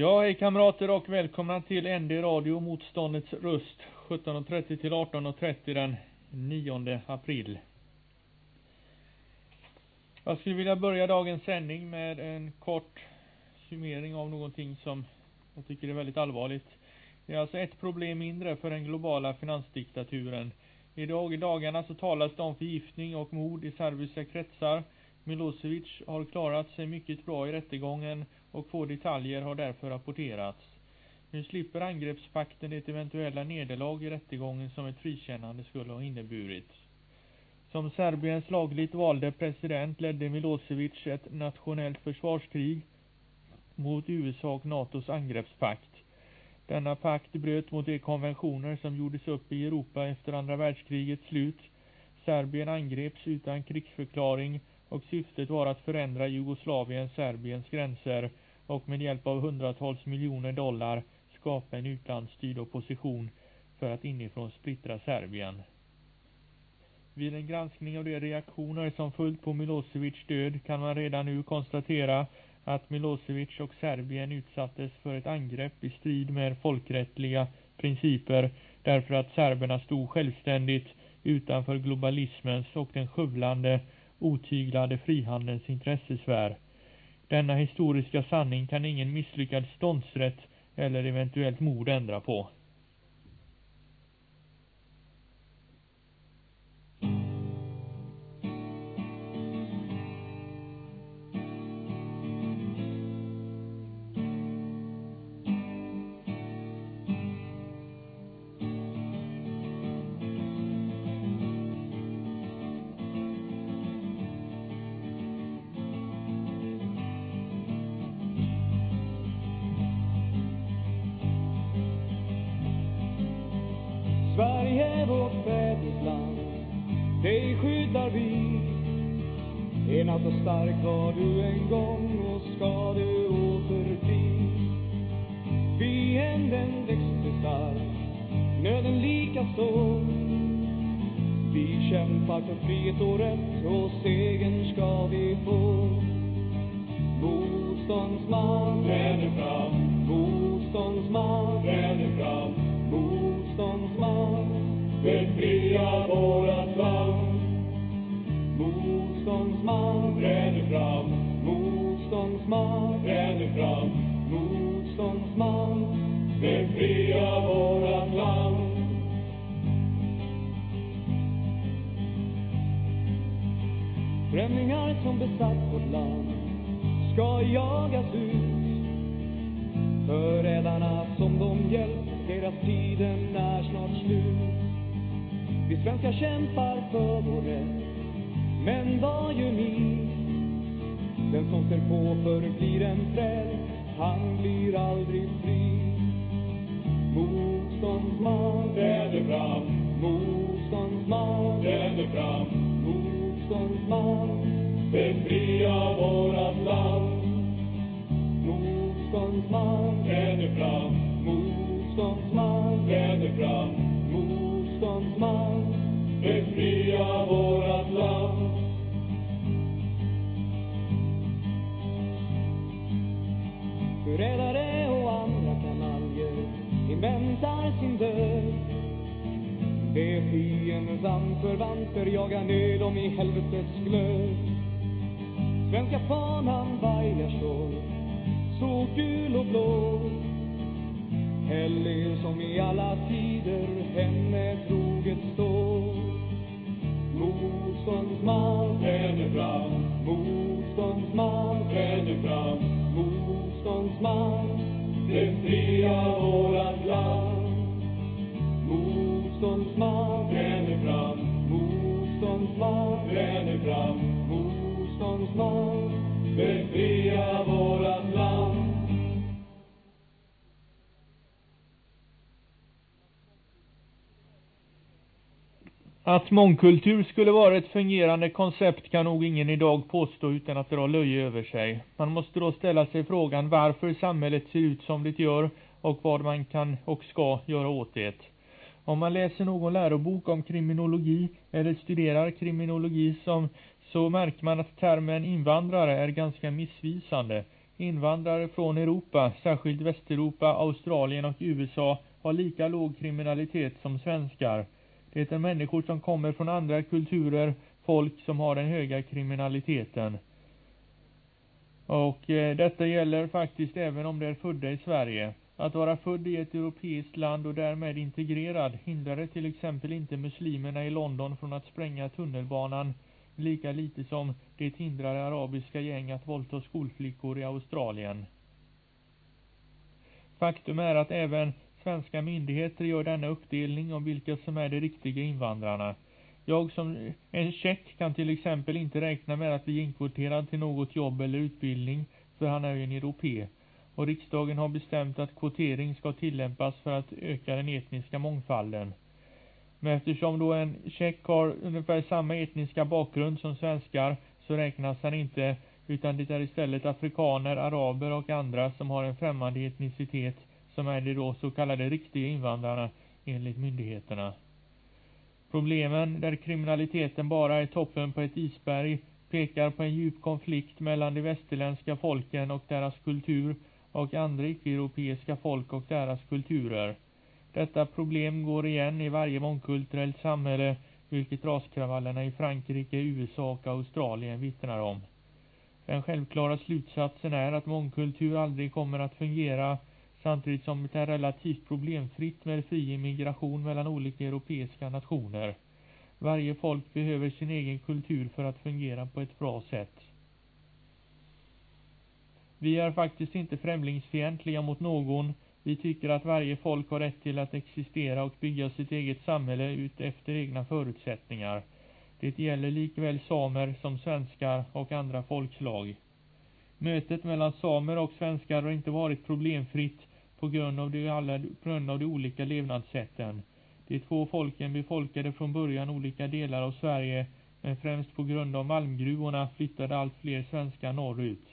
Ja, hej kamrater och välkomna till ND Radio Motståndets röst 17.30 till 18.30 den 9 april. Jag skulle vilja börja dagens sändning med en kort summering av någonting som jag tycker är väldigt allvarligt. Det är alltså ett problem mindre för den globala finansdiktaturen. Idag i dagarna så talas det om förgiftning och mord i serbiska kretsar. Milosevic har klarat sig mycket bra i rättegången och få detaljer har därför rapporterats. Nu slipper angreppspakten det eventuella nederlag i rättegången som ett frikännande skulle ha inneburit. Som Serbiens lagligt valde president ledde Milosevic ett nationellt försvarskrig mot USA och NATOs angreppspakt. Denna pakt bröt mot de konventioner som gjordes upp i Europa efter andra världskrigets slut. Serbien angreps utan krigsförklaring och syftet var att förändra Jugoslavien, Serbiens gränser och med hjälp av hundratals miljoner dollar skapa en utlandsstyrd opposition för att inifrån splittra Serbien. Vid en granskning av de reaktioner som följt på Milosevics död kan man redan nu konstatera att Milosevic och Serbien utsattes för ett angrepp i strid med folkrättliga principer därför att serberna stod självständigt utanför globalismens och den skövlande otyglade frihandelns intressesfär. Denna historiska sanning kan ingen misslyckad ståndsrätt eller eventuellt mord ändra på. Stark var du en gång och ska du återbli. Fienden växte stark, nöden likaså. Vi kämpar för frihet och rätt och segern ska vi få. Motståndsman träder fram, motståndsman träder fram, motståndsman Motståndsman, befria vårat land. Motståndsman träder fram, motståndsman träder fram, motståndsman befria vårat land. Främlingar som besatt vårt land ska jagas ut. Förrädarna som de hjälpt, deras tiden är snart slut. Vi svenskar kämpar för vår rätt men vad gör ni? Den som ser på förblir en träl, han blir aldrig fri. Motståndsman träder fram, motståndsman träder fram, motståndsman, befria vårat land. Motståndsman, träder fram, motståndsman, träder fram, motståndsman, befria vårat land. Förrädare och andra kanaljer inväntar sin död. De fiendens anförvanter jagar ner dem i helvetets glöd. Svenska fanan vajar så, så gul och blå. Helgen som i alla tider henne troget står. Motståndsman träder fram, motståndsman träder fram, motståndsman befria vårat land. Motståndsman träder fram, motståndsman träder fram, motståndsman befria vårat land. Att mångkultur skulle vara ett fungerande koncept kan nog ingen idag påstå utan att dra löje över sig. Man måste då ställa sig frågan varför samhället ser ut som det gör och vad man kan och ska göra åt det. Om man läser någon lärobok om kriminologi eller studerar kriminologi som så märker man att termen invandrare är ganska missvisande. Invandrare från Europa, särskilt Västeuropa, Australien och USA har lika låg kriminalitet som svenskar. Det är människor som kommer från andra kulturer, folk som har den höga kriminaliteten. Och eh, detta gäller faktiskt även om de är födda i Sverige. Att vara född i ett europeiskt land och därmed integrerad hindrade till exempel inte muslimerna i London från att spränga tunnelbanan lika lite som det hindrar arabiska gäng att våldta skolflickor i Australien. Faktum är att även svenska myndigheter gör denna uppdelning om vilka som är de riktiga invandrarna. Jag som en tjeck kan till exempel inte räkna med att bli inkvoterad till något jobb eller utbildning, för han är ju en europé. Och riksdagen har bestämt att kvotering ska tillämpas för att öka den etniska mångfalden. Men eftersom då en tjeck har ungefär samma etniska bakgrund som svenskar så räknas han inte utan det är istället afrikaner, araber och andra som har en främmande etnicitet som är de då så kallade riktiga invandrarna enligt myndigheterna. Problemen där kriminaliteten bara är toppen på ett isberg pekar på en djup konflikt mellan de västerländska folken och deras kultur och andra icke-europeiska folk och deras kulturer. Detta problem går igen i varje mångkulturellt samhälle, vilket raskravallerna i Frankrike, USA och Australien vittnar om. Den självklara slutsatsen är att mångkultur aldrig kommer att fungera samtidigt som det är relativt problemfritt med fri immigration mellan olika europeiska nationer. Varje folk behöver sin egen kultur för att fungera på ett bra sätt. Vi är faktiskt inte främlingsfientliga mot någon. Vi tycker att varje folk har rätt till att existera och bygga sitt eget samhälle ut efter egna förutsättningar. Det gäller likväl samer som svenskar och andra folkslag. Mötet mellan samer och svenskar har inte varit problemfritt på grund av de, alla, på grund av de olika levnadssätten. De två folken befolkade från början olika delar av Sverige, men främst på grund av malmgruvorna flyttade allt fler svenskar norrut.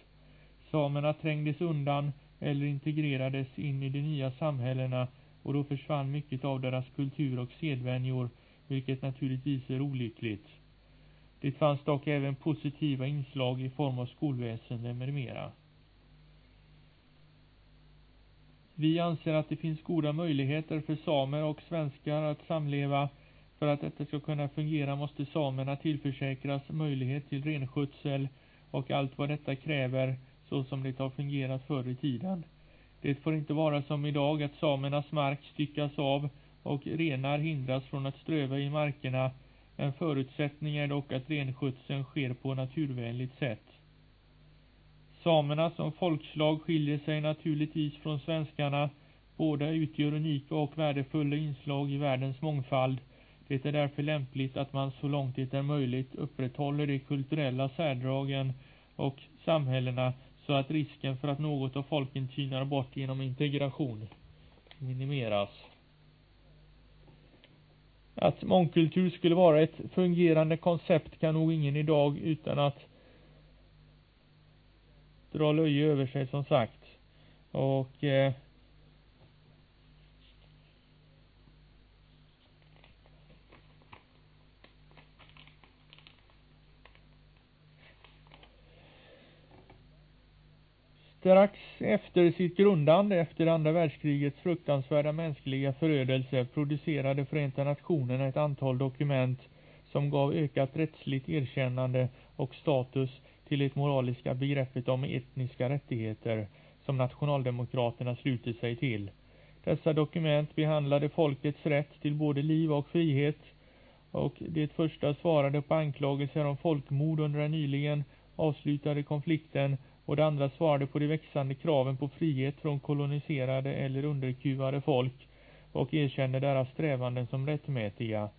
Samerna trängdes undan eller integrerades in i de nya samhällena och då försvann mycket av deras kultur och sedvänjor, vilket naturligtvis är olyckligt. Det fanns dock även positiva inslag i form av skolväsende med mera. Vi anser att det finns goda möjligheter för samer och svenskar att samleva. För att detta ska kunna fungera måste samerna tillförsäkras möjlighet till renskötsel och allt vad detta kräver så som det har fungerat förr i tiden. Det får inte vara som idag att samernas mark styckas av och renar hindras från att ströva i markerna. En förutsättning är dock att renskötseln sker på naturvänligt sätt. Samerna som folkslag skiljer sig naturligtvis från svenskarna. Båda utgör unika och värdefulla inslag i världens mångfald. Det är därför lämpligt att man så långt det är möjligt upprätthåller de kulturella särdragen och samhällena så att risken för att något av folken tynar bort genom integration minimeras. Att mångkultur skulle vara ett fungerande koncept kan nog ingen idag utan att dra löje över sig som sagt. Och eh, Strax efter sitt grundande efter andra världskrigets fruktansvärda mänskliga förödelse producerade Förenta Nationerna ett antal dokument som gav ökat rättsligt erkännande och status till det moraliska begreppet om etniska rättigheter som nationaldemokraterna slutit sig till. Dessa dokument behandlade folkets rätt till både liv och frihet och det första svarade på anklagelser om folkmord under den nyligen avslutade konflikten och det andra svarade på de växande kraven på frihet från koloniserade eller underkuvade folk och erkände deras strävanden som rättmätiga.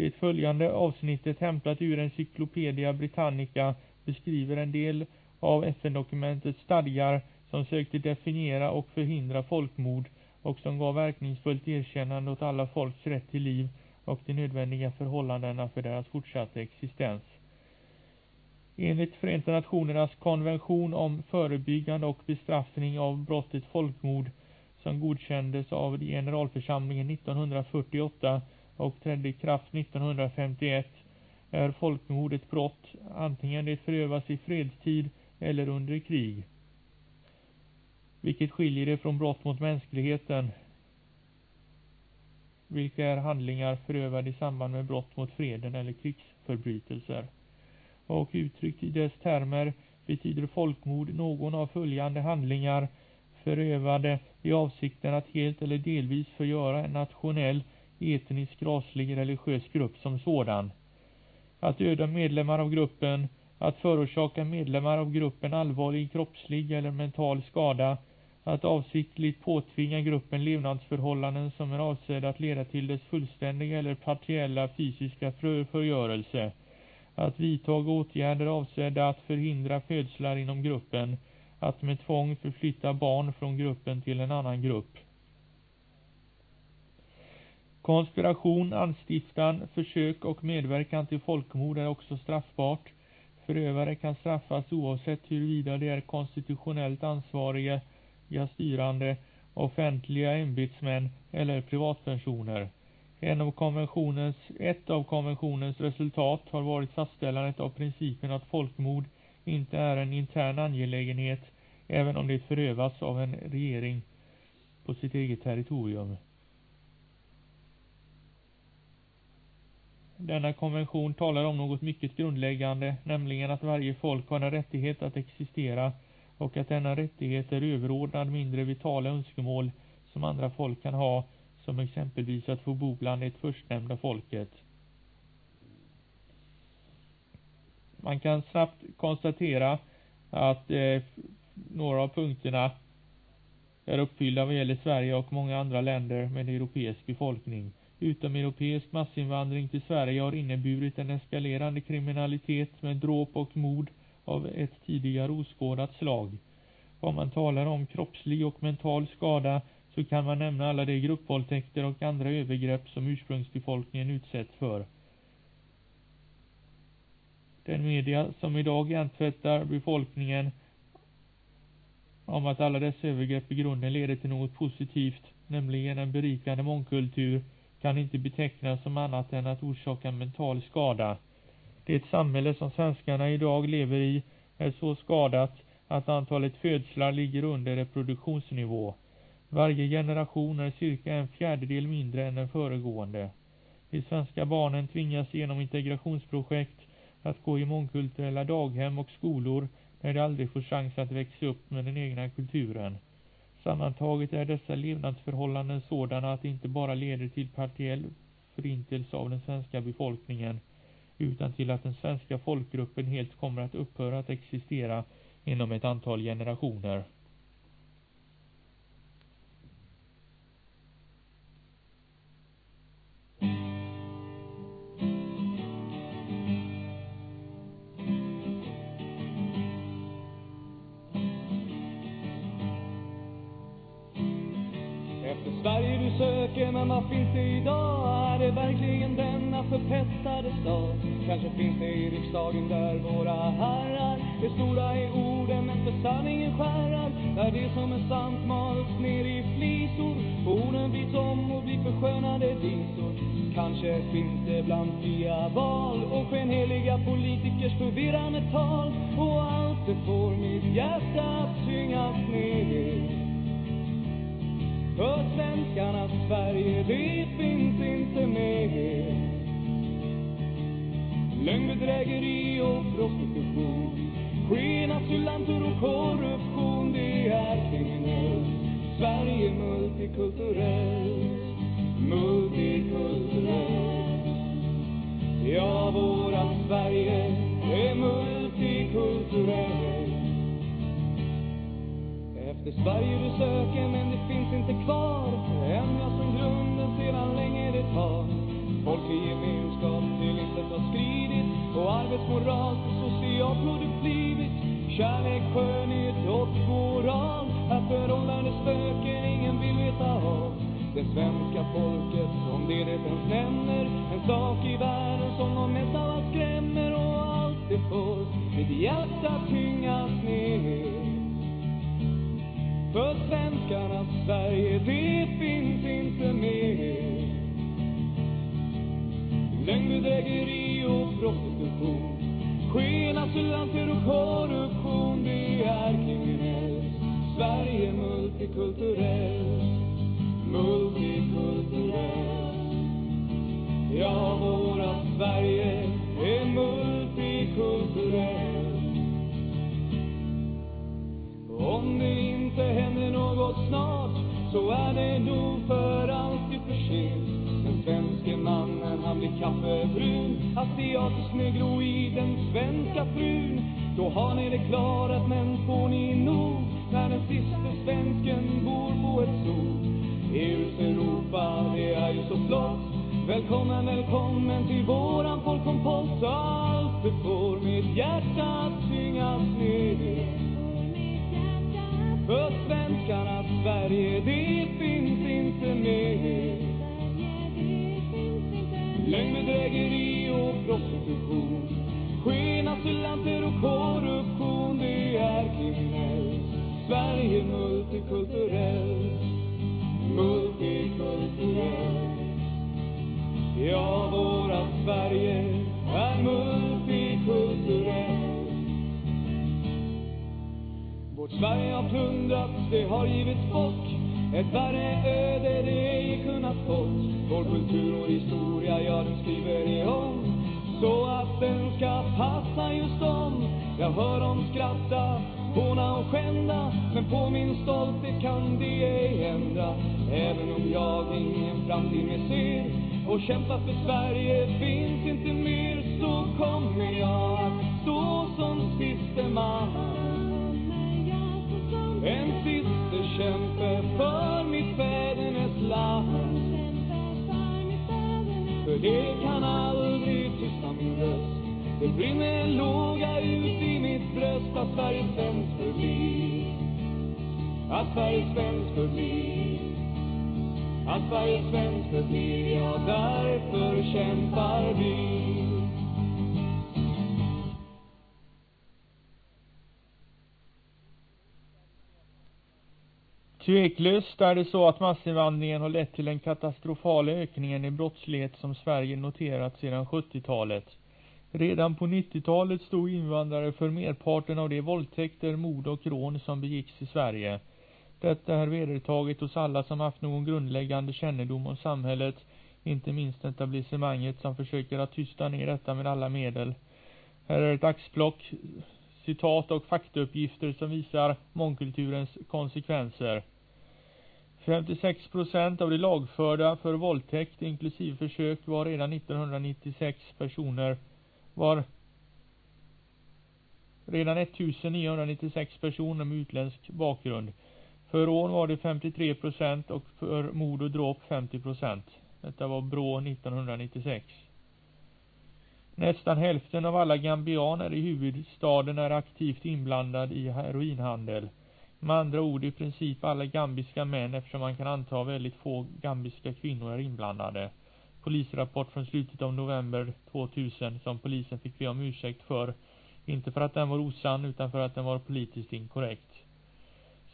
Det följande avsnittet hämtat ur Encyclopedia Britannica beskriver en del av FN-dokumentets stadgar som sökte definiera och förhindra folkmord och som gav verkningsfullt erkännande åt alla folks rätt till liv och de nödvändiga förhållandena för deras fortsatta existens. Enligt Förenta Nationernas konvention om förebyggande och bestraffning av brottet folkmord som godkändes av generalförsamlingen 1948 och trädde i kraft 1951 är folkmord ett brott antingen det förövas i fredstid eller under krig. Vilket skiljer det från brott mot mänskligheten vilka är handlingar förövade i samband med brott mot freden eller krigsförbrytelser och uttryckt i dess termer betyder folkmord någon av följande handlingar förövade i avsikten att helt eller delvis förgöra en nationell, etnisk, raslig, religiös grupp som sådan. Att döda medlemmar av gruppen, att förorsaka medlemmar av gruppen allvarlig kroppslig eller mental skada, att avsiktligt påtvinga gruppen levnadsförhållanden som är avsedda att leda till dess fullständiga eller partiella fysiska förgörelse att vidtaga åtgärder avsedda att förhindra födslar inom gruppen, att med tvång förflytta barn från gruppen till en annan grupp. Konspiration, anstiftan, försök och medverkan till folkmord är också straffbart. Förövare kan straffas oavsett huruvida de är konstitutionellt ansvariga, styrande, offentliga ämbetsmän eller privatpersoner. En av konventionens, ett av konventionens resultat har varit fastställandet av principen att folkmord inte är en intern angelägenhet även om det förövas av en regering på sitt eget territorium. Denna konvention talar om något mycket grundläggande, nämligen att varje folk har en rättighet att existera och att denna rättighet är överordnad mindre vitala önskemål som andra folk kan ha som exempelvis att få bo bland det förstnämnda folket. Man kan snabbt konstatera att eh, några av punkterna är uppfyllda vad gäller Sverige och många andra länder med europeisk befolkning. Utomeuropeisk massinvandring till Sverige har inneburit en eskalerande kriminalitet med dråp och mord av ett tidigare oskådat slag. Om man talar om kroppslig och mental skada så kan man nämna alla de gruppvåldtäkter och andra övergrepp som ursprungsbefolkningen utsätts för. Den media som idag hjärntvättar befolkningen om att alla dessa övergrepp i grunden leder till något positivt, nämligen en berikande mångkultur, kan inte betecknas som annat än att orsaka mental skada. Det samhälle som svenskarna idag lever i är så skadat att antalet födslar ligger under reproduktionsnivå. Varje generation är cirka en fjärdedel mindre än den föregående. De svenska barnen tvingas genom integrationsprojekt att gå i mångkulturella daghem och skolor när de aldrig får chans att växa upp med den egna kulturen. Sammantaget är dessa levnadsförhållanden sådana att det inte bara leder till partiell förintelse av den svenska befolkningen utan till att den svenska folkgruppen helt kommer att upphöra att existera inom ett antal generationer. Dagen där våra herrar är stora i orden, men för sanningen skärrar. Där det som är sant mals ner i flisor och orden byts om och blir förskönade visor. Kanske finns det bland fria val och skenheliga politikers förvirrande tal och allt det får mitt hjärta att tyngas ner. För svenskarnas Sverige, det finns inte mer. Lögn, bedrägeri och prostitution. Skenasylanter och korruption, det är kriminellt. Sverige multikulturellt, multikulturellt. Ja, vårat Sverige är multikulturellt. Efter Sverige du söker, men det finns inte kvar. Ändra som grunden sedan länge det tar. Folklig gemenskap till intet har skridit och arbetsmoral till socialprodukt blivit. Kärlek, skönhet och moral är föråldrade spöken ingen vill veta av. Det svenska folket, om det det ens nämner, en sak i världen som de mest av allt skrämmer och allt det får mitt hjärta tyngas ner. För svenskarnas Sverige, det finns inte mer. Lögnbedrägeri och prostitution. Skenasylanter och korruption, det är kriminellt. Sverige multikulturellt, multikulturellt. Ja, vårat Sverige är multikulturellt. Om det inte händer något snart så är det nog för alltid för sent. Svenske mannen han blir kaffebrun, asiatisk negro i den svenska frun. Då har ni det klarat men får ni nog när den siste svensken bor på ett zoo. EUs Europa, det är ju så flott. Välkommen, välkommen till våran folkkompott. Allt det får mitt hjärta att tvingas ner. För svenskarnas Sverige, det finns inte mer. Lögn, bedrägeri och prostitution. Skenasylanter och korruption, det är kriminellt. Sverige multikulturellt, multikulturellt. Ja, vårat Sverige är multikulturellt. Vårt Sverige har plundrats, det har givits bort. Ett värre öde det ej kunnat fått. Vår kultur och historia, ja den skriver ni om. Så att den ska passa just dem. Jag hör dem skratta, håna och skända. Men på min stolthet kan det ej ändra. Även om jag ingen framtid mer ser. Och kämpa för Sverige finns inte mer. Så kommer jag att stå som siste man. En systerkämpe för mitt fädernesland. För det kan aldrig tysta min röst. Det brinner en låga ut i mitt bröst att Sverige svenskt förblir. Att Sverige svenskt förblir. Att Sverige svenskt förblir. Ja, därför kämpar vi. Tveklöst är det så att massinvandringen har lett till den katastrofala ökningen i brottslighet som Sverige noterat sedan 70-talet. Redan på 90-talet stod invandrare för merparten av de våldtäkter, mord och rån som begicks i Sverige. Detta är vedertaget hos alla som haft någon grundläggande kännedom om samhället, inte minst etablissemanget som försöker att tysta ner detta med alla medel. Här är ett axplock citat och faktauppgifter som visar mångkulturens konsekvenser. 56 procent av de lagförda för våldtäkt inklusive försök var redan 1996 personer var redan 1996 personer med utländsk bakgrund. För rån var det 53 procent och för mord och dråp 50 procent. Detta var Brå 1996. Nästan hälften av alla gambianer i huvudstaden är aktivt inblandad i heroinhandel. Med andra ord i princip alla gambiska män eftersom man kan anta väldigt få gambiska kvinnor är inblandade. Polisrapport från slutet av november 2000 som polisen fick be om ursäkt för. Inte för att den var osann utan för att den var politiskt inkorrekt.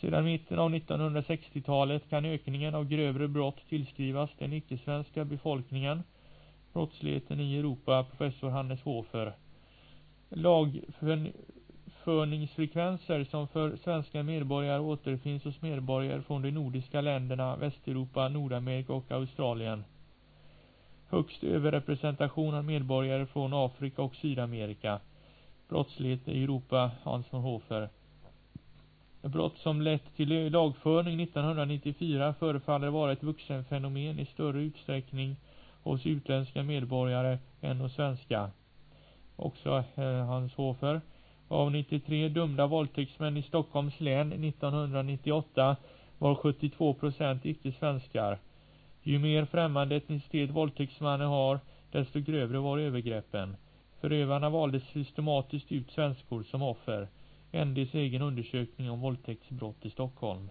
Sedan mitten av 1960-talet kan ökningen av grövre brott tillskrivas den icke-svenska befolkningen. Brottsligheten i Europa, professor Hannes Hofer. Lagförningsfrekvenser som för svenska medborgare återfinns hos medborgare från de nordiska länderna, Västeuropa, Nordamerika och Australien. Högst överrepresentation av medborgare från Afrika och Sydamerika. Brottslighet i Europa, Hans von Hofer. Brott som lett till lagföring 1994 förefaller vara ett vuxenfenomen i större utsträckning hos utländska medborgare än hos svenska. Också eh, Hans Hofer. Av 93 dömda våldtäktsmän i Stockholms län 1998 var 72 procent icke-svenskar. Ju mer främmande etnicitet våldtäktsmannen har, desto grövre var övergreppen. Förövarna valde systematiskt ut svenskor som offer. NDs egen undersökning om våldtäktsbrott i Stockholm.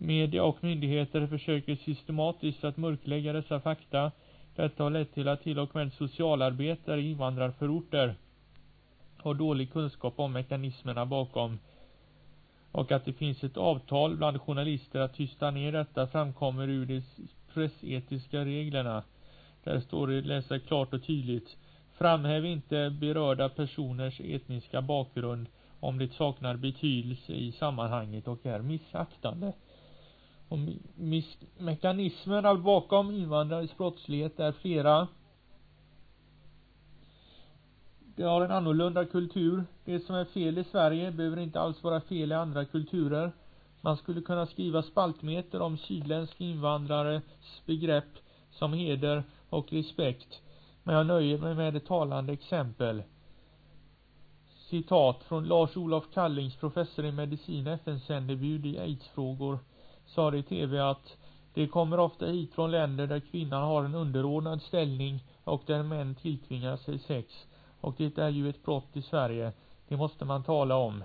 Media och myndigheter försöker systematiskt att mörklägga dessa fakta. Detta har lett till att till och med socialarbetare i invandrarförorter har dålig kunskap om mekanismerna bakom och att det finns ett avtal bland journalister att tysta ner detta framkommer ur de pressetiska reglerna. Där står det läsa klart och tydligt. Framhäv inte berörda personers etniska bakgrund om det saknar betydelse i sammanhanget och är missaktande. Och mekanismerna bakom invandrares brottslighet är flera. De har en annorlunda kultur. Det som är fel i Sverige behöver inte alls vara fel i andra kulturer. Man skulle kunna skriva spaltmeter om sydländska invandrares begrepp som heder och respekt. Men jag nöjer mig med ett talande exempel. Citat från Lars-Olof Kallings, professor i medicin, FN-sändebud i aidsfrågor, sa i TV att det kommer ofta hit från länder där kvinnan har en underordnad ställning och där män tilltvingar sig sex. Och det är ju ett brott i Sverige. Det måste man tala om.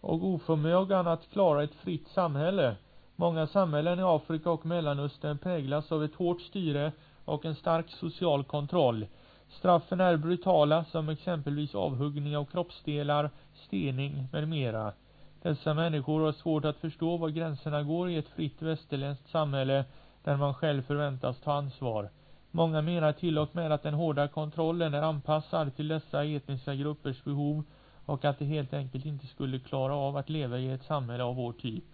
Och oförmågan att klara ett fritt samhälle. Många samhällen i Afrika och Mellanöstern präglas av ett hårt styre och en stark social kontroll. Straffen är brutala som exempelvis avhuggning av kroppsdelar, stening med mera. Dessa människor har svårt att förstå var gränserna går i ett fritt västerländskt samhälle där man själv förväntas ta ansvar. Många menar till och med att den hårda kontrollen är anpassad till dessa etniska gruppers behov och att de helt enkelt inte skulle klara av att leva i ett samhälle av vår typ.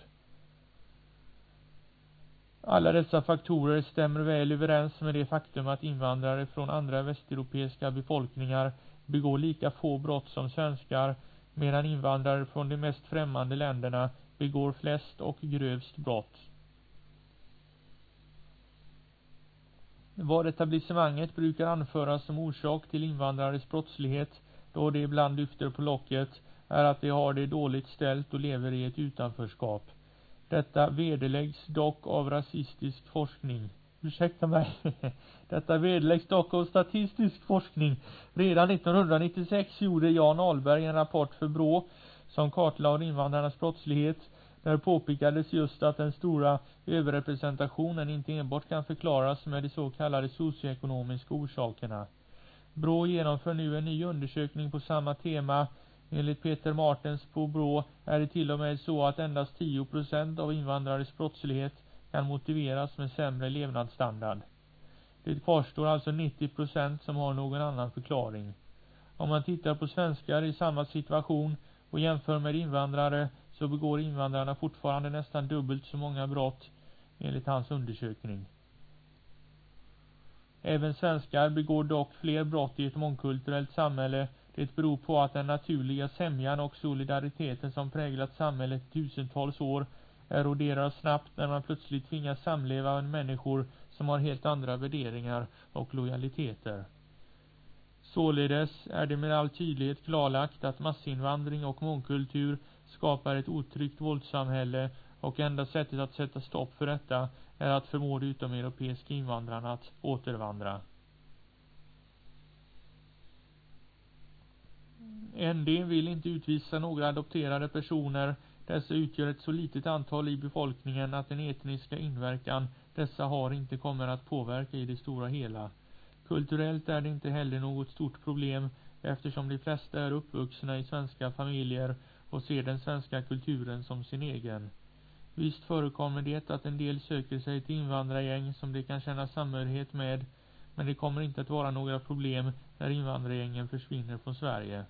Alla dessa faktorer stämmer väl överens med det faktum att invandrare från andra västeuropeiska befolkningar begår lika få brott som svenskar, medan invandrare från de mest främmande länderna begår flest och grövst brott. Vad etablissemanget brukar anföra som orsak till invandrares brottslighet, då de ibland lyfter på locket, är att de har det dåligt ställt och lever i ett utanförskap. Detta vederläggs dock av rasistisk forskning. Ursäkta mig. Detta vederläggs dock av statistisk forskning. Redan 1996 gjorde Jan Ahlberg en rapport för BRÅ som kartlade invandrarnas brottslighet. Där påpekades just att den stora överrepresentationen inte enbart kan förklaras med de så kallade socioekonomiska orsakerna. BRÅ genomför nu en ny undersökning på samma tema Enligt Peter Martens på Brå är det till och med så att endast 10 procent av invandrares brottslighet kan motiveras med sämre levnadsstandard. Det kvarstår alltså 90 procent som har någon annan förklaring. Om man tittar på svenskar i samma situation och jämför med invandrare så begår invandrarna fortfarande nästan dubbelt så många brott enligt hans undersökning. Även svenskar begår dock fler brott i ett mångkulturellt samhälle det beror på att den naturliga sämjan och solidariteten som präglat samhället tusentals år eroderar snabbt när man plötsligt tvingas samleva med människor som har helt andra värderingar och lojaliteter. Således är det med all tydlighet klarlagt att massinvandring och mångkultur skapar ett otryggt våldssamhälle och enda sättet att sätta stopp för detta är att förmå de utomeuropeiska invandrarna att återvandra. ND vill inte utvisa några adopterade personer. Dessa utgör ett så litet antal i befolkningen att den etniska inverkan dessa har inte kommer att påverka i det stora hela. Kulturellt är det inte heller något stort problem eftersom de flesta är uppvuxna i svenska familjer och ser den svenska kulturen som sin egen. Visst förekommer det att en del söker sig till invandrargäng som de kan känna samhörighet med, men det kommer inte att vara några problem när invandrargängen försvinner från Sverige.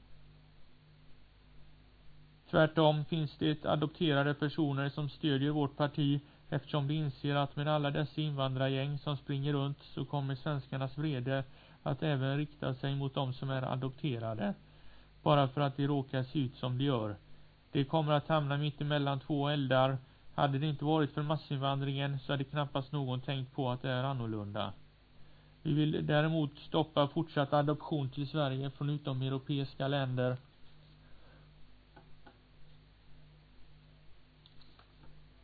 Tvärtom finns det adopterade personer som stödjer vårt parti eftersom de inser att med alla dessa invandrargäng som springer runt så kommer svenskarnas vrede att även rikta sig mot de som är adopterade, bara för att de råkar se ut som de gör. De kommer att hamna mitt emellan två eldar. Hade det inte varit för massinvandringen så hade knappast någon tänkt på att det är annorlunda. Vi vill däremot stoppa fortsatt adoption till Sverige från utomeuropeiska länder.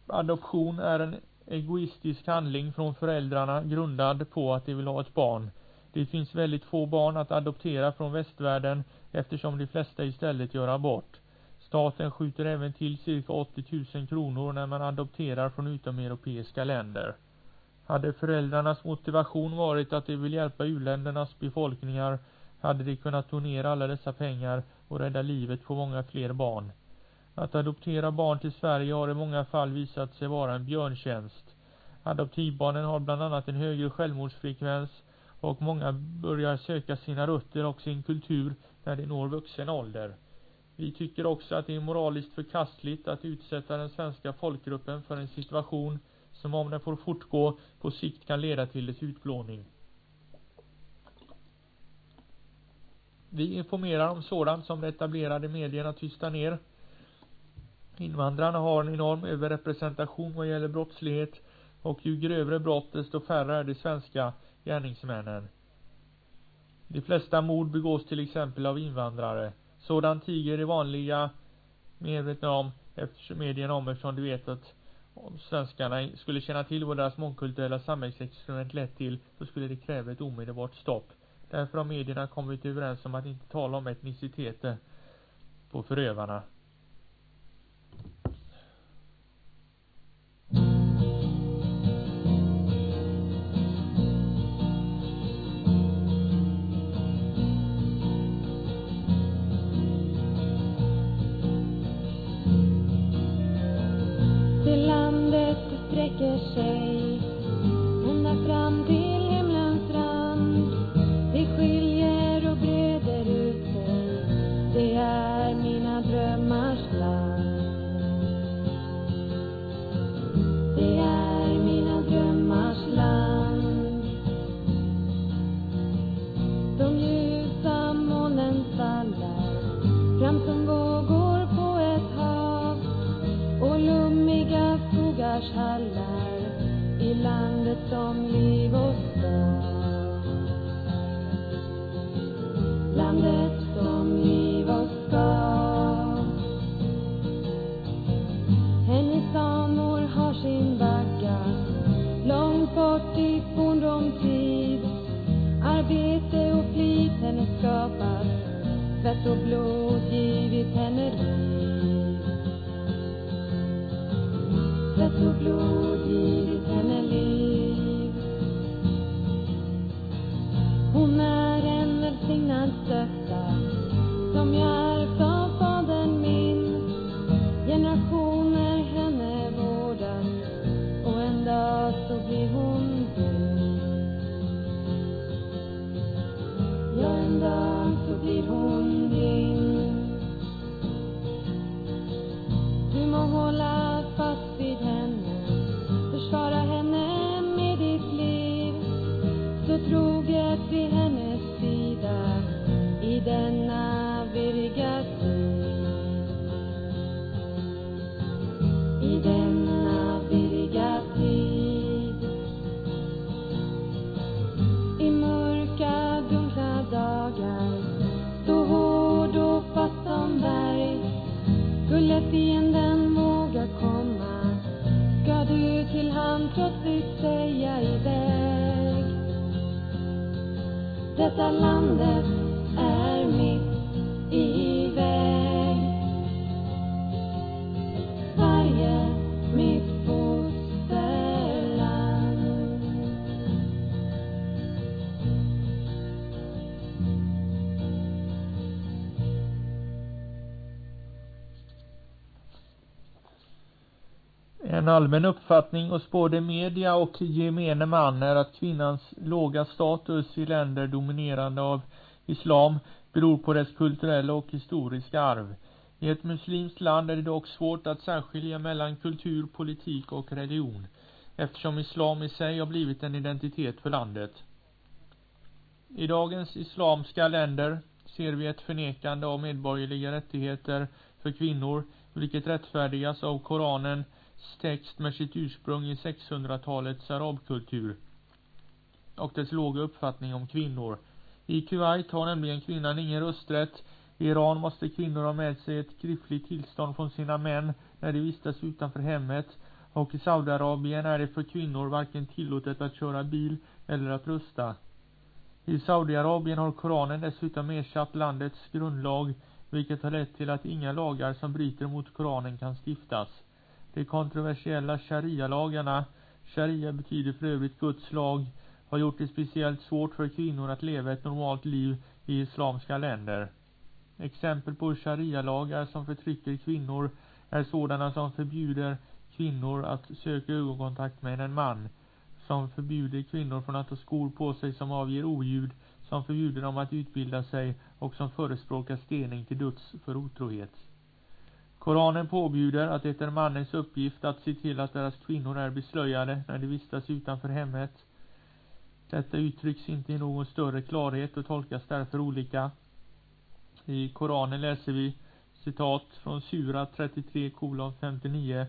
Adoption är en egoistisk handling från föräldrarna grundad på att de vill ha ett barn. Det finns väldigt få barn att adoptera från västvärlden eftersom de flesta istället gör abort. Staten skjuter även till cirka 80 000 kronor när man adopterar från utomeuropeiska länder. Hade föräldrarnas motivation varit att de vill hjälpa uländernas befolkningar hade de kunnat donera alla dessa pengar och rädda livet på många fler barn. Att adoptera barn till Sverige har i många fall visat sig vara en björntjänst. Adoptivbarnen har bland annat en högre självmordsfrekvens och många börjar söka sina rötter och sin kultur när de når vuxen ålder. Vi tycker också att det är moraliskt förkastligt att utsätta den svenska folkgruppen för en situation som om den får fortgå på sikt kan leda till dess utplåning. Vi informerar om sådant som de etablerade medierna tystar ner. Invandrarna har en enorm överrepresentation vad gäller brottslighet och ju grövre brott desto färre är de svenska gärningsmännen. De flesta mord begås till exempel av invandrare. Sådant tiger de vanliga medvetna om eftersom medierna om eftersom de vet att om svenskarna skulle känna till vad deras mångkulturella samhällsexperiment lett till, så skulle det kräva ett omedelbart stopp. Därför har medierna kommit överens om att inte tala om etniciteter på förövarna. say. Detta landet En allmän uppfattning hos både media och gemene man är att kvinnans låga status i länder dominerande av islam beror på dess kulturella och historiska arv. I ett muslimskt land är det dock svårt att särskilja mellan kultur, politik och religion, eftersom islam i sig har blivit en identitet för landet. I dagens islamska länder ser vi ett förnekande av medborgerliga rättigheter för kvinnor, vilket rättfärdigas av Koranen text med sitt ursprung i 600-talets arabkultur och dess låga uppfattning om kvinnor. I Kuwait har nämligen kvinnan ingen rösträtt. I Iran måste kvinnor ha med sig ett skriftligt tillstånd från sina män när de vistas utanför hemmet och i Saudiarabien är det för kvinnor varken tillåtet att köra bil eller att rösta. I Saudiarabien har Koranen dessutom ersatt landets grundlag, vilket har lett till att inga lagar som bryter mot Koranen kan stiftas. De kontroversiella sharia-lagarna, sharia betyder för övrigt Guds lag, har gjort det speciellt svårt för kvinnor att leva ett normalt liv i islamska länder. Exempel på sharia-lagar som förtrycker kvinnor är sådana som förbjuder kvinnor att söka ögonkontakt med en man, som förbjuder kvinnor från att ha skor på sig som avger oljud, som förbjuder dem att utbilda sig och som förespråkar stening till döds för otrohet. Koranen påbjuder att det är mannens uppgift att se till att deras kvinnor är beslöjade när de vistas utanför hemmet. Detta uttrycks inte i någon större klarhet och tolkas därför olika. I Koranen läser vi citat från Sura 33 kolon 59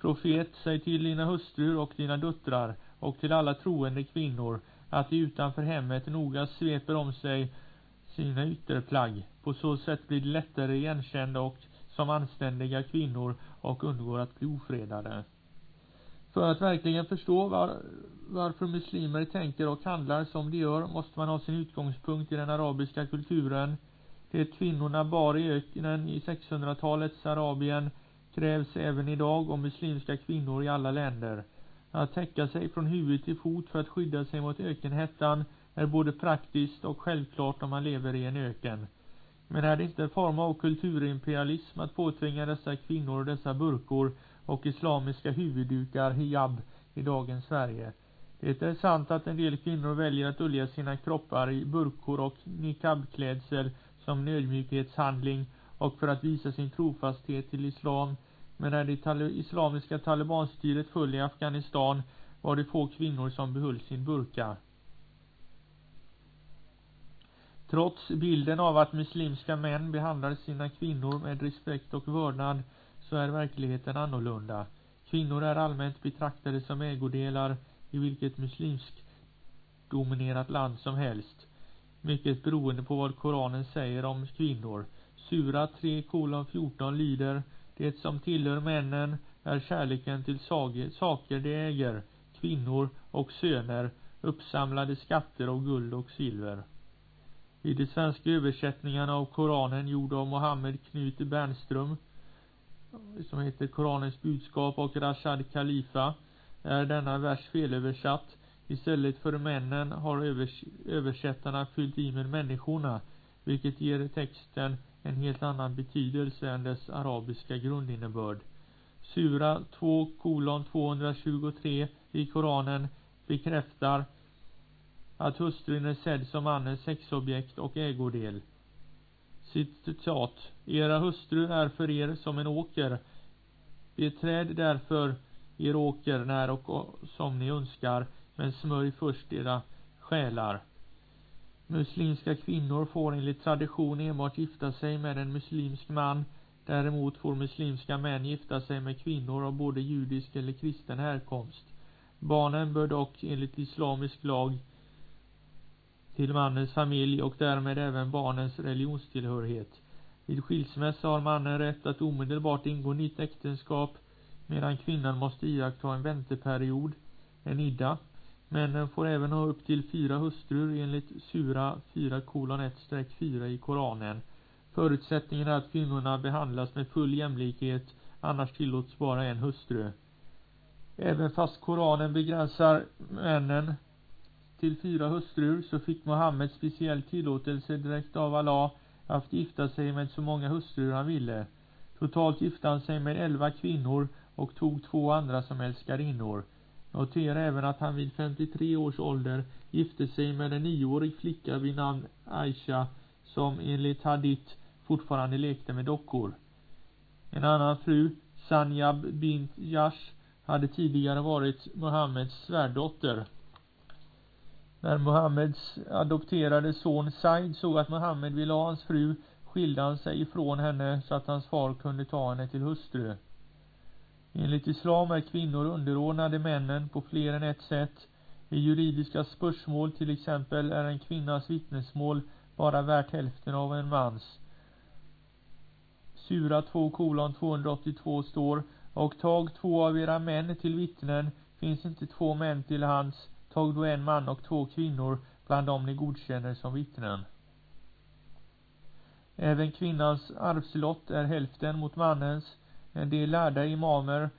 Profet, säg till dina hustrur och dina döttrar och till alla troende kvinnor att de utanför hemmet noga sveper om sig sina ytterplagg. På så sätt blir de lättare igenkända och som anständiga kvinnor och undgår att bli ofredade. För att verkligen förstå var, varför muslimer tänker och handlar som de gör måste man ha sin utgångspunkt i den arabiska kulturen. Det kvinnorna bar i öknen i 600-talets Arabien krävs även idag om muslimska kvinnor i alla länder. Att täcka sig från huvud till fot för att skydda sig mot ökenhettan är både praktiskt och självklart om man lever i en öken. Men är det inte en form av kulturimperialism att påtvinga dessa kvinnor dessa burkor och islamiska huvuddukar, hijab, i dagens Sverige? Det är sant att en del kvinnor väljer att dölja sina kroppar i burkor och niqabklädsel som nödmjukhetshandling och för att visa sin trofasthet till islam. Men när det tal islamiska talibanstyret föll i Afghanistan var det få kvinnor som behöll sin burka. Trots bilden av att muslimska män behandlar sina kvinnor med respekt och vördnad så är verkligheten annorlunda. Kvinnor är allmänt betraktade som ägodelar i vilket muslimskdominerat land som helst. Mycket beroende på vad Koranen säger om kvinnor. Sura 3 kolon 14 lyder Det som tillhör männen är kärleken till saker de äger, kvinnor och söner, uppsamlade skatter av guld och silver. I de svenska översättningarna av Koranen gjord av Mohammed Knut Bernström som heter Koranens budskap och Rashad Khalifa är denna vers felöversatt. Istället för männen har övers översättarna fyllt i med människorna, vilket ger texten en helt annan betydelse än dess arabiska grundinnebörd. Sura 2 kolon 223 i Koranen bekräftar att hustrun är sedd som mannens sexobjekt och ägodel. Citat. Era hustru är för er som en åker. Beträd därför er åker när och som ni önskar, men smörj först era själar. Muslimska kvinnor får enligt tradition enbart gifta sig med en muslimsk man. Däremot får muslimska män gifta sig med kvinnor av både judisk eller kristen härkomst. Barnen bör dock enligt islamisk lag till mannens familj och därmed även barnens religionstillhörighet. Vid skilsmässa har mannen rätt att omedelbart ingå nytt äktenskap medan kvinnan måste iaktta en vänteperiod, en idda. Männen får även ha upp till fyra hustrur enligt Sura 4 kolon 1-4 i Koranen. Förutsättningen är att kvinnorna behandlas med full jämlikhet, annars tillåts bara en hustru. Även fast Koranen begränsar männen till fyra hustrur så fick Mohammed speciell tillåtelse direkt av Allah att gifta sig med så många hustrur han ville. Totalt gifte han sig med elva kvinnor och tog två andra som älskarinnor. Notera även att han vid 53 års ålder gifte sig med en nioårig flicka vid namn Aisha som enligt Hadith fortfarande lekte med dockor. En annan fru, Sanyab bint Jash, hade tidigare varit Muhammeds svärdotter. När Muhammeds adopterade son Said såg att Muhammed ville ha hans fru skilde han sig ifrån henne så att hans far kunde ta henne till hustru. Enligt islam är kvinnor underordnade männen på fler än ett sätt. I juridiska spörsmål till exempel är en kvinnas vittnesmål bara värt hälften av en mans. Sura 2 kolon 282 står Och tag två av era män till vittnen, finns inte två män till hands, tag då en man och två kvinnor bland dem ni godkänner som vittnen. Även kvinnans arvslott är hälften mot mannens. En del lärda imamer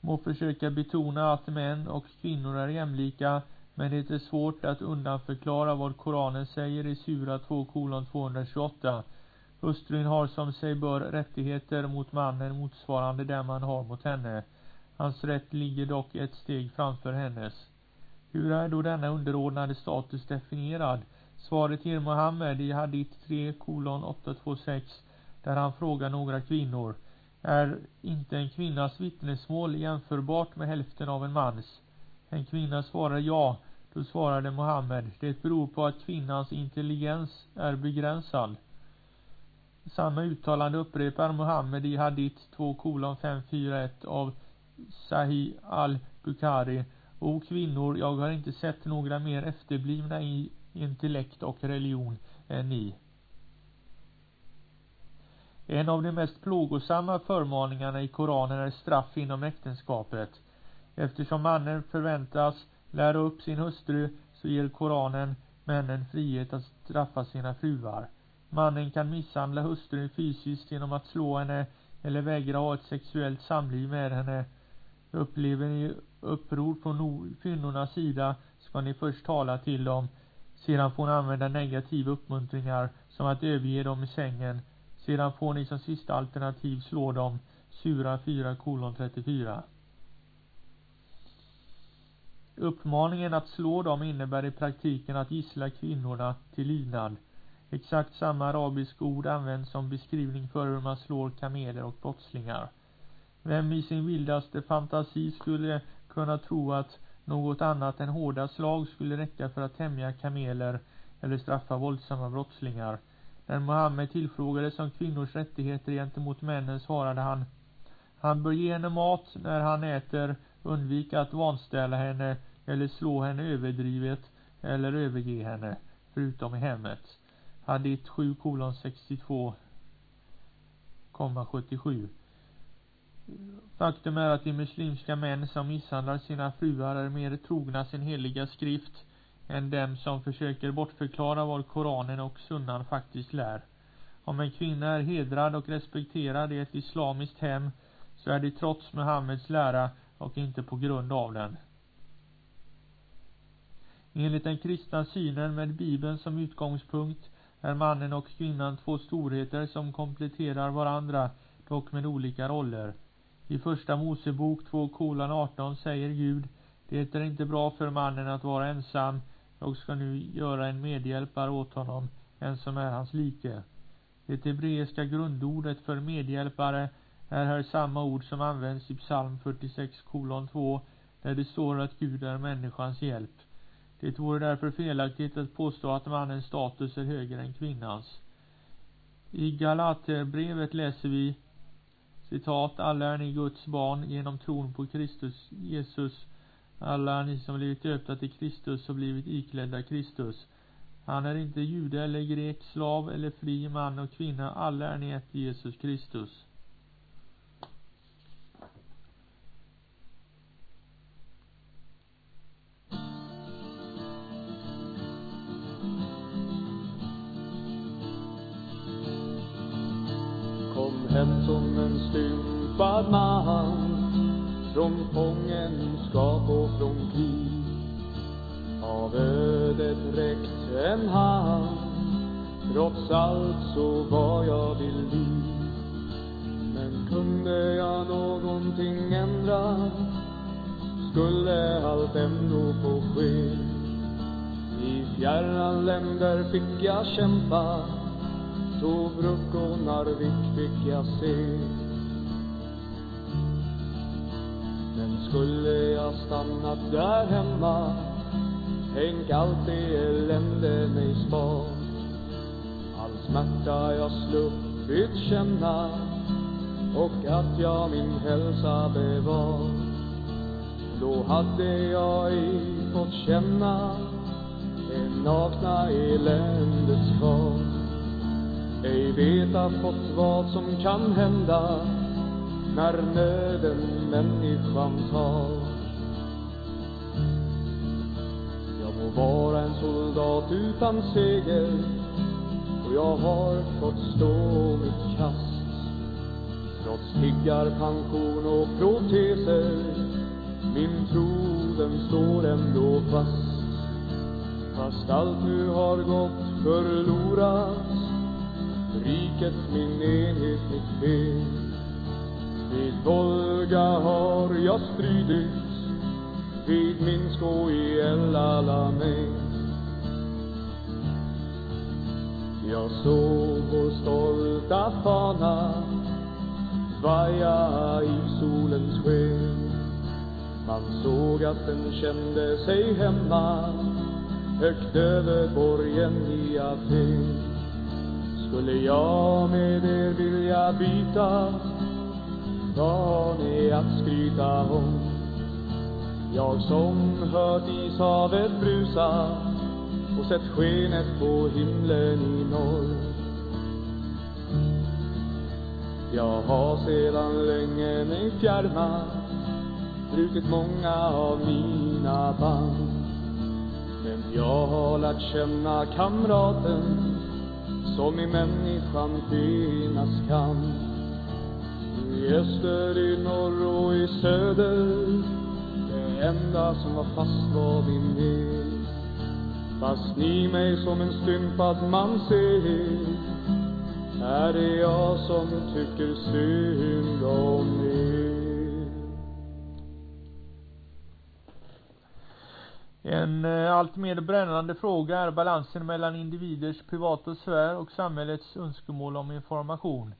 må försöka betona att män och kvinnor är jämlika, men det är svårt att undanförklara vad Koranen säger i Sura 2 kolon 228. Hustrun har som sig bör rättigheter mot mannen motsvarande dem man har mot henne. Hans rätt ligger dock ett steg framför hennes. Hur är då denna underordnade status definierad? Svaret ger Mohammed i Hadith 3 kolon 826 där han frågar några kvinnor är inte en kvinnas vittnesmål jämförbart med hälften av en mans? En kvinna svarar ja. Då svarade Mohammed, det beror på att kvinnans intelligens är begränsad. Samma uttalande upprepar Mohammed i Hadith 2 kolon 541 av Sahih al-Bukhari. O kvinnor, jag har inte sett några mer efterblivna i intellekt och religion än ni. En av de mest plågosamma förmaningarna i Koranen är straff inom äktenskapet. Eftersom mannen förväntas lära upp sin hustru så ger Koranen männen frihet att straffa sina fruar. Mannen kan misshandla hustrun fysiskt genom att slå henne eller vägra ha ett sexuellt samliv med henne. Upplever ni uppror från kvinnornas sida ska ni först tala till dem. Sedan får ni använda negativa uppmuntringar som att överge dem i sängen. Sedan får ni som sista alternativ slå dem. Sura 4 kolon 34. Uppmaningen att slå dem innebär i praktiken att gissla kvinnorna till lydnad. Exakt samma arabiska ord används som beskrivning för hur man slår kameler och brottslingar. Vem i sin vildaste fantasi skulle kunna tro att något annat än hårda slag skulle räcka för att tämja kameler eller straffa våldsamma brottslingar. När Mohammed tillfrågades om kvinnors rättigheter gentemot männen svarade han Han bör ge henne mat när han äter, undvika att vanställa henne eller slå henne överdrivet eller överge henne, förutom i hemmet. Hadith 7 kolon 62, 77. Faktum är att de muslimska män som misshandlar sina fruar är mer trogna sin heliga skrift än dem som försöker bortförklara vad Koranen och Sunnan faktiskt lär. Om en kvinna är hedrad och respekterad i ett islamiskt hem så är det trots Muhammeds lära och inte på grund av den. Enligt den kristna synen med Bibeln som utgångspunkt är mannen och kvinnan två storheter som kompletterar varandra, dock med olika roller. I första Mosebok 2 18 säger Gud, det är inte bra för mannen att vara ensam, jag ska nu göra en medhjälpare åt honom, en som är hans like. Det hebreiska grundordet för medhjälpare är här samma ord som används i psalm 46 kolon 2, där det står att Gud är människans hjälp. Det vore därför felaktigt att påstå att mannens status är högre än kvinnans. I Galaterbrevet läser vi citat, alla är ni Guds barn genom tron på Kristus Jesus. Alla ni som blivit döpta till Kristus och blivit iklädda Kristus. Han är inte jude eller grek, slav eller fri, man och kvinna. Alla är ni ett i Jesus Kristus. Från fångenskap och från krig. Av ödet räckt en hand, trots allt så var jag vid liv. Men kunde Kunde jag någonting ändra skulle allt ändå få ske I fjärran länder fick jag kämpa Tobruk och Narvik fick jag se Men skulle jag stannat där hemma Tänk allt det elände mig spar All smärta jag sluppit känna och att jag min hälsa bevar. Då hade jag ej fått känna det nakna eländets kvar ej veta fått vad som kan hända när nöden människan tar Jag må vara en soldat utan seger och jag har fått stå mitt kast. Trots tiggarpension och proteser Min tro den står ändå fast. Fast allt nu har gått förlorat Riket min enhet mitt fel. Vid Volga har jag stridit Vid Minsk och i El Alamein Jag såg vår stolta fana svaja i solens sken. Man såg att den kände sig hemma högt över borgen i Aten. Skulle jag med er vilja byta Dan har att skryta om? Jag som hört ishavet brusa och sett skenet på himlen i norr. Jag har sedan länge mig fjärmat brutit många av mina band. Men jag har lärt känna kamraten som i människan finnas kan. I öster, i norr och i söder Det enda som var fast var min väg Fast ni mig som en stympad man ser är det jag som tycker synd om er. En eh, allt mer brännande fråga är balansen mellan individers privata sfär och samhällets önskemål om information.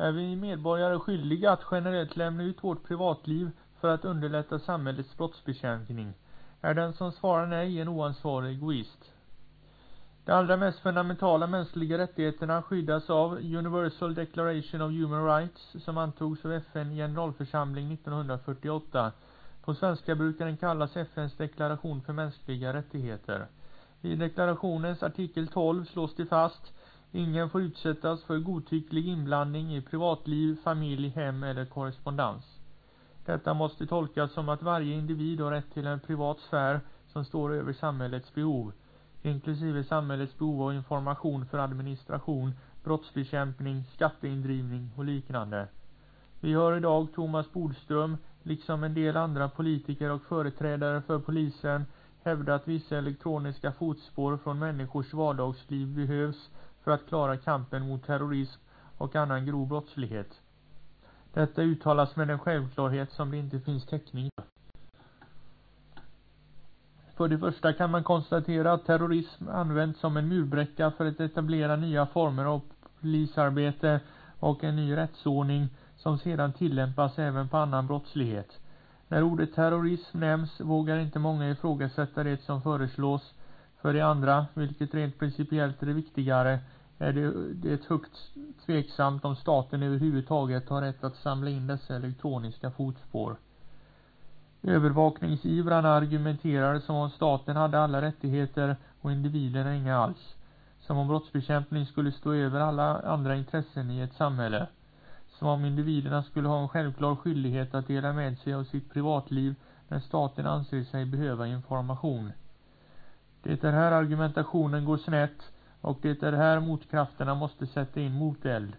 Är vi medborgare skyldiga att generellt lämna ut vårt privatliv för att underlätta samhällets brottsbekämpning? Är den som svarar nej en oansvarig egoist? De allra mest fundamentala mänskliga rättigheterna skyddas av Universal Declaration of Human Rights som antogs av FN generalförsamling 1948. På svenska brukar den kallas FNs deklaration för mänskliga rättigheter. I deklarationens artikel 12 slås det fast Ingen får utsättas för godtycklig inblandning i privatliv, familj, hem eller korrespondens. Detta måste tolkas som att varje individ har rätt till en privat sfär som står över samhällets behov inklusive samhällets behov av information för administration, brottsbekämpning, skatteindrivning och liknande. Vi hör idag Thomas Bodström, liksom en del andra politiker och företrädare för polisen, hävda att vissa elektroniska fotspår från människors vardagsliv behövs för att klara kampen mot terrorism och annan grov brottslighet. Detta uttalas med en självklarhet som det inte finns täckning för. För det första kan man konstatera att terrorism används som en murbräcka för att etablera nya former av polisarbete och en ny rättsordning som sedan tillämpas även på annan brottslighet. När ordet terrorism nämns vågar inte många ifrågasätta det som föreslås. För det andra, vilket rent principiellt är det viktigare, är det, det högt tveksamt om staten överhuvudtaget har rätt att samla in dessa elektroniska fotspår. Övervakningsivrarna argumenterar som om staten hade alla rättigheter och individerna inga alls. Som om brottsbekämpning skulle stå över alla andra intressen i ett samhälle. Som om individerna skulle ha en självklar skyldighet att dela med sig av sitt privatliv när staten anser sig behöva information. Det är här argumentationen går snett och det är här motkrafterna måste sätta in moteld.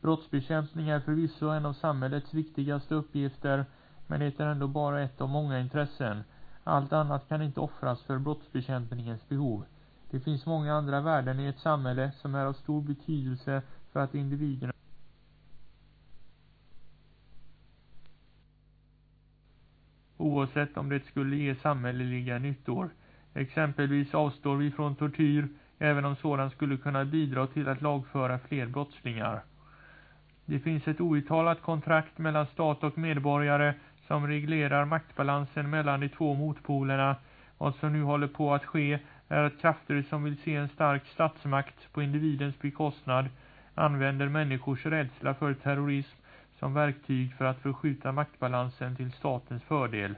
Brottsbekämpning är förvisso en av samhällets viktigaste uppgifter men det är ändå bara ett av många intressen. Allt annat kan inte offras för brottsbekämpningens behov. Det finns många andra värden i ett samhälle som är av stor betydelse för att individerna oavsett om det skulle ge samhälleliga nyttor. Exempelvis avstår vi från tortyr, även om sådan skulle kunna bidra till att lagföra fler brottslingar. Det finns ett outtalat kontrakt mellan stat och medborgare som reglerar maktbalansen mellan de två motpolerna. Vad som nu håller på att ske är att krafter som vill se en stark statsmakt på individens bekostnad använder människors rädsla för terrorism som verktyg för att förskjuta maktbalansen till statens fördel.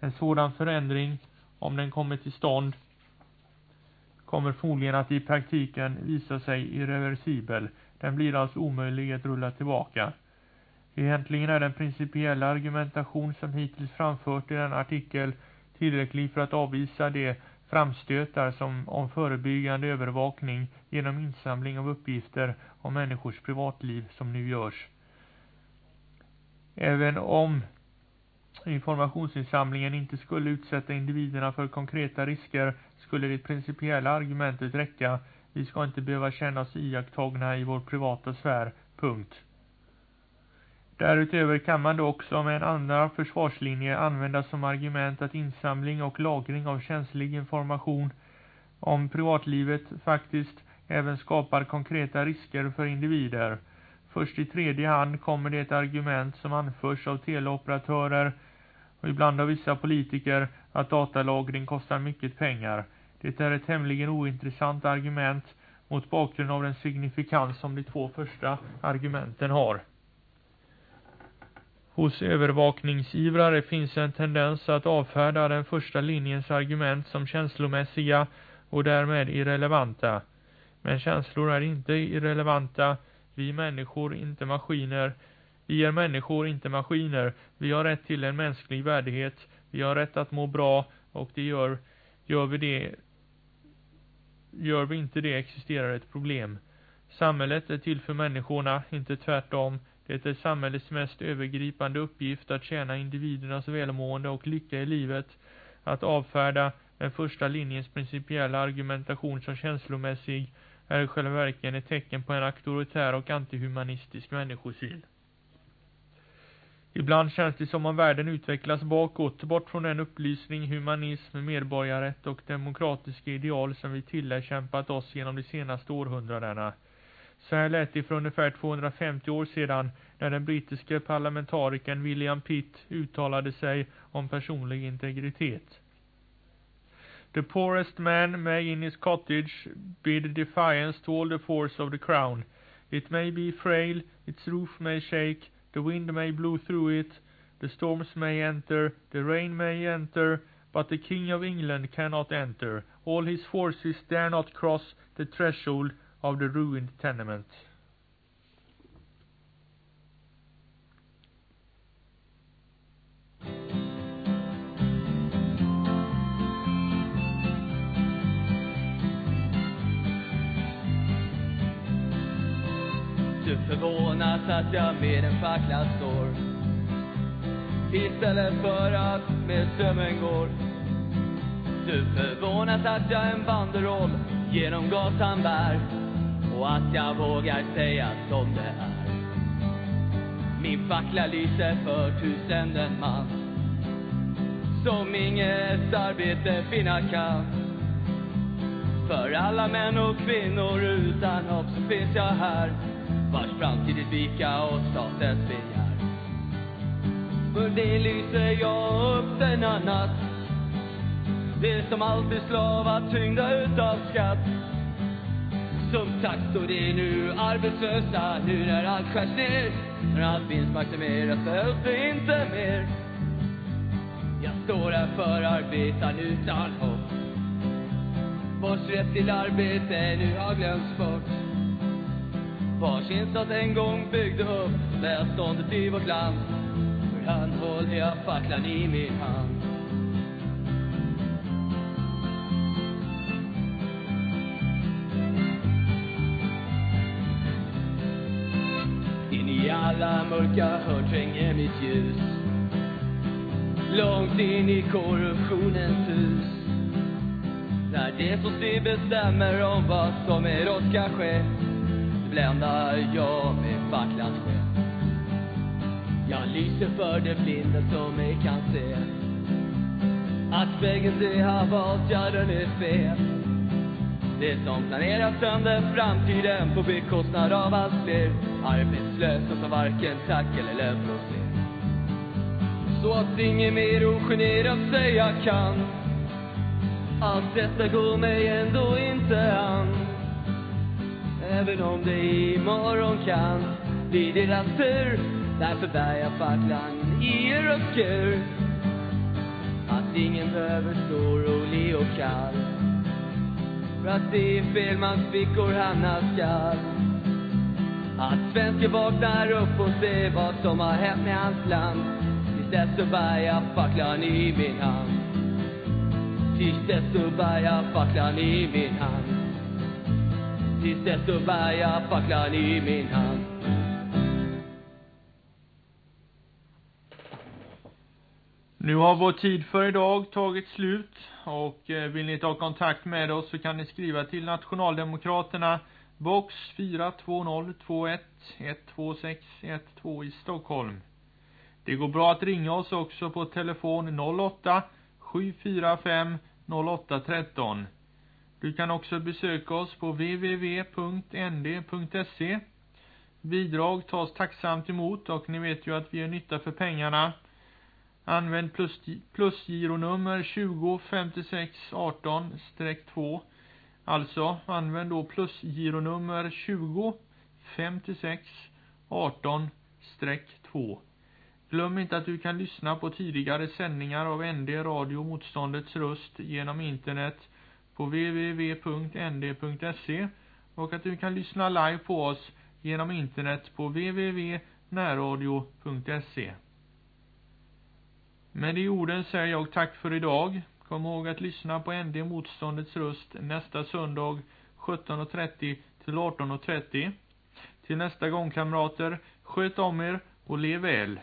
En sådan förändring, om den kommer till stånd, kommer förmodligen att i praktiken visa sig irreversibel. Den blir alltså omöjlig att rulla tillbaka. Egentligen är den principiella argumentation som hittills framfört i den artikel tillräcklig för att avvisa de framstötar som om förebyggande övervakning genom insamling av uppgifter om människors privatliv som nu görs. Även om informationsinsamlingen inte skulle utsätta individerna för konkreta risker skulle det principiella argumentet räcka. Vi ska inte behöva känna oss iakttagna i vår privata sfär. Punkt. Därutöver kan man då också med en andra försvarslinje använda som argument att insamling och lagring av känslig information om privatlivet faktiskt även skapar konkreta risker för individer. Först i tredje hand kommer det ett argument som anförs av teleoperatörer och ibland av vissa politiker att datalagring kostar mycket pengar. Det är ett tämligen ointressant argument mot bakgrund av den signifikans som de två första argumenten har. Hos övervakningsivrare finns en tendens att avfärda den första linjens argument som känslomässiga och därmed irrelevanta. Men känslor är inte irrelevanta. Vi människor, inte maskiner. Vi är människor, inte maskiner. Vi har rätt till en mänsklig värdighet. Vi har rätt att må bra och det gör, gör vi det Gör vi inte det existerar ett problem. Samhället är till för människorna, inte tvärtom. Det är samhällets mest övergripande uppgift att tjäna individernas välmående och lycka i livet. Att avfärda den första linjens principiella argumentation som känslomässig är i själva verket ett tecken på en auktoritär och antihumanistisk människosyn. Ibland känns det som om världen utvecklas bakåt, bort från den upplysning, humanism, medborgarrätt och demokratiska ideal som vi tillerkämpat oss genom de senaste århundradena. Så här lät det för ungefär 250 år sedan när den brittiske parlamentarikern William Pitt uttalade sig om personlig integritet. The poorest man may in his cottage bid defiance to all the force of the crown. It may be frail, its roof may shake, the wind may blow through it, the storms may enter, the rain may enter, but the King of England cannot enter. All his forces dare not cross the threshold of the ruined tenement. Förvånas att jag med en fackla står. Istället för att med strömmen går. Du förvånas att jag en banderoll genom gatan bär. Och att jag vågar säga som det är. Min fackla lyser för tusenden man. Som inget arbete finna kan. För alla män och kvinnor utan hopp så finns jag här vars framtid är vika åt statens begär. För det lyser jag upp denna natt det som alltid slavat tyngda utav skatt som tack står det nu arbetslösa nu när allt skärs ner. När allt vinstmaximeras behövs det inte mer. Jag står här för arbetaren utan hopp. Vars rätt till arbete nu har glömts bort. Vars insats en gång byggde upp välståndet i vårt land. För han håller jag facklan i min hand. In I alla mörka hörn tränger mitt ljus Långt in i korruptionens hus När det som styr bestämmer om vad som är oss ska ske Bländar jag med facklans sken Jag lyser för de blinda som ej kan se. Att vägen de har valt, ja den är fel. Det som planerar sönder framtiden på bekostnad av allt fler. Arbetslösa som varken tack eller lön får se. Så att ingen mer ogenerat säga kan. Allt detta går mig ändå inte an. Även om det imorgon kan bli deras tur Därför bär jag facklan i en röstkur Att ingen behöver stå orolig och kall. För att det är fel mans fickor hamnar skall. Att svensken vaknar upp och ser vad som har hänt med hans land. Tills dess så bär jag facklan i min hand. Tills dess så bär jag facklan i min hand. Tills dess så bär jag facklan i min hand Nu har vår tid för idag tagit slut och eh, vill ni ta kontakt med oss så kan ni skriva till Nationaldemokraterna box 42021 12612 i Stockholm. Det går bra att ringa oss också på telefon 08 745 0813. Du kan också besöka oss på www.nd.se. Bidrag tas tacksamt emot och ni vet ju att vi gör nytta för pengarna. Använd plus, plusgironummer 205618-2. Alltså använd då plusgironummer 205618-2. Glöm inte att du kan lyssna på tidigare sändningar av ND Radio Motståndets röst genom internet på www.nd.se och att du kan lyssna live på oss genom internet på www.närradio.se. Med de orden säger jag tack för idag. Kom ihåg att lyssna på ND Motståndets röst nästa söndag 17.30 till 18.30. Till nästa gång kamrater, sköt om er och lev väl.